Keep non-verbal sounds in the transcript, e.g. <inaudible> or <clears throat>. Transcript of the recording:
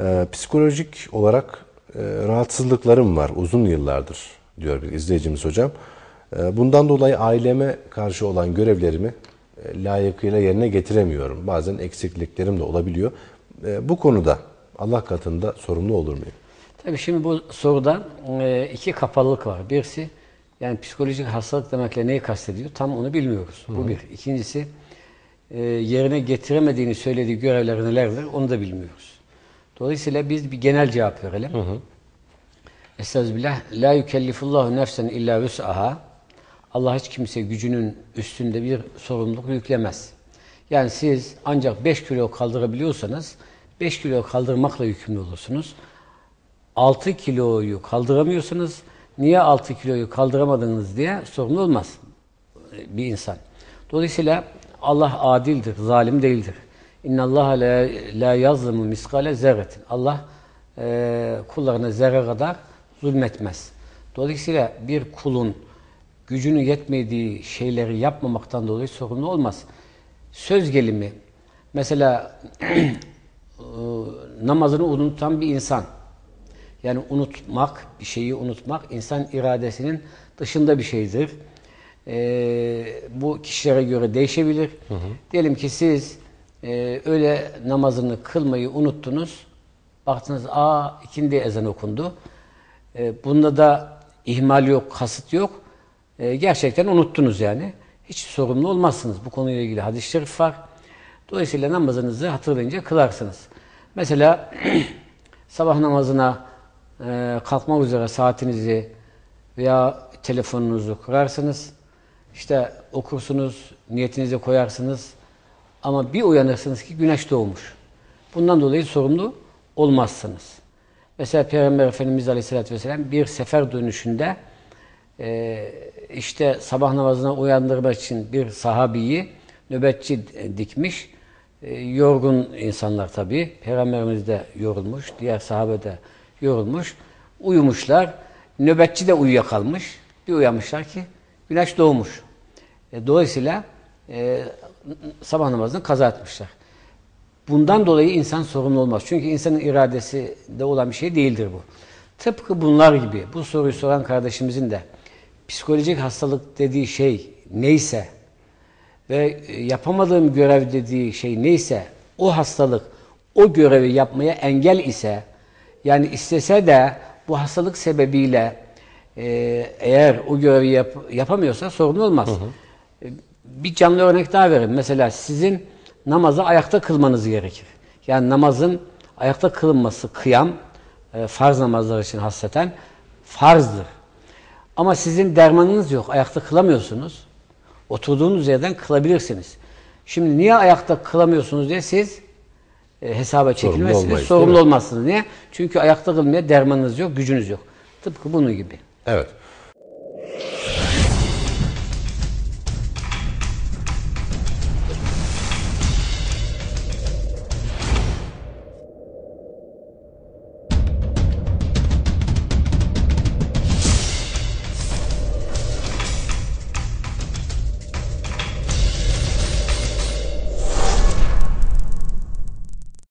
Ee, psikolojik olarak e, rahatsızlıklarım var uzun yıllardır diyor bir izleyicimiz hocam. Ee, bundan dolayı aileme karşı olan görevlerimi e, layıkıyla yerine getiremiyorum. Bazen eksikliklerim de olabiliyor. Ee, bu konuda Allah katında sorumlu olur muyum? Tabii şimdi bu soruda e, iki kapalılık var. Birisi yani psikolojik hastalık demekle neyi kastediyor? Tam onu bilmiyoruz. Bu bir. İkincisi e, yerine getiremediğini söylediği görevler nelerdir? Onu da bilmiyoruz. Dolayısıyla biz bir genel cevap verelim. Hı hı. Estağfirullah. La yükellifullahu nefsen illa vüs'aha. Allah hiç kimse gücünün üstünde bir sorumluluk yüklemez. Yani siz ancak 5 kilo kaldırabiliyorsanız 5 kilo kaldırmakla yükümlü olursunuz. 6 kiloyu kaldıramıyorsunuz. Niye 6 kiloyu kaldıramadınız diye sorumlu olmaz bir insan. Dolayısıyla Allah adildir, zalim değildir. İnna Allah la, la yazlimu miskale zerretin. Allah e, kullarına zerre kadar zulmetmez. Dolayısıyla bir kulun gücünü yetmediği şeyleri yapmamaktan dolayı sorumlu olmaz. Söz gelimi, mesela <clears throat> e, namazını unutan bir insan, yani unutmak, bir şeyi unutmak insan iradesinin dışında bir şeydir. Ee, bu kişilere göre değişebilir. Hı hı. Diyelim ki siz e, öyle namazını kılmayı unuttunuz. Baktınız, aa ikindi ezan okundu. E, bunda da ihmal yok, kasıt yok. E, gerçekten unuttunuz yani. Hiç sorumlu olmazsınız. Bu konuyla ilgili hadis-i şerif var. Dolayısıyla namazınızı hatırlayınca kılarsınız. Mesela <clears throat> sabah namazına e, kalkmak üzere saatinizi veya telefonunuzu kurarsınız. İşte okursunuz, niyetinize koyarsınız. Ama bir uyanırsınız ki güneş doğmuş. Bundan dolayı sorumlu olmazsınız. Mesela Peygamber Efendimiz Aleyhisselatü Vesselam bir sefer dönüşünde e, işte sabah namazına uyandırmak için bir sahabiyi nöbetçi dikmiş. E, yorgun insanlar tabi. Peygamberimiz de yorulmuş. Diğer sahabe de yorulmuş. Uyumuşlar. Nöbetçi de uyuyakalmış. Bir uyanmışlar ki güneş doğmuş. E, dolayısıyla e, sabah namazını kaza etmişler. Bundan dolayı insan sorumlu olmaz. Çünkü insanın iradesi de olan bir şey değildir bu. Tıpkı bunlar gibi bu soruyu soran kardeşimizin de psikolojik hastalık dediği şey neyse ve e, yapamadığım görev dediği şey neyse o hastalık o görevi yapmaya engel ise yani istese de bu hastalık sebebiyle e, eğer o görevi yap, yapamıyorsa sorun olmaz. Hı hı. Bir canlı örnek daha verin. Mesela sizin namazı ayakta kılmanız gerekir. Yani namazın ayakta kılınması kıyam, e, farz namazlar için hasreten farzdır. Ama sizin dermanınız yok. Ayakta kılamıyorsunuz. Oturduğunuz yerden kılabilirsiniz. Şimdi niye ayakta kılamıyorsunuz diye siz e, hesaba çekilmezsiniz, sorumlu, sorumlu olmazsınız. Niye? Çünkü ayakta kılmaya dermanınız yok, gücünüz yok. Tıpkı bunun gibi. Evet.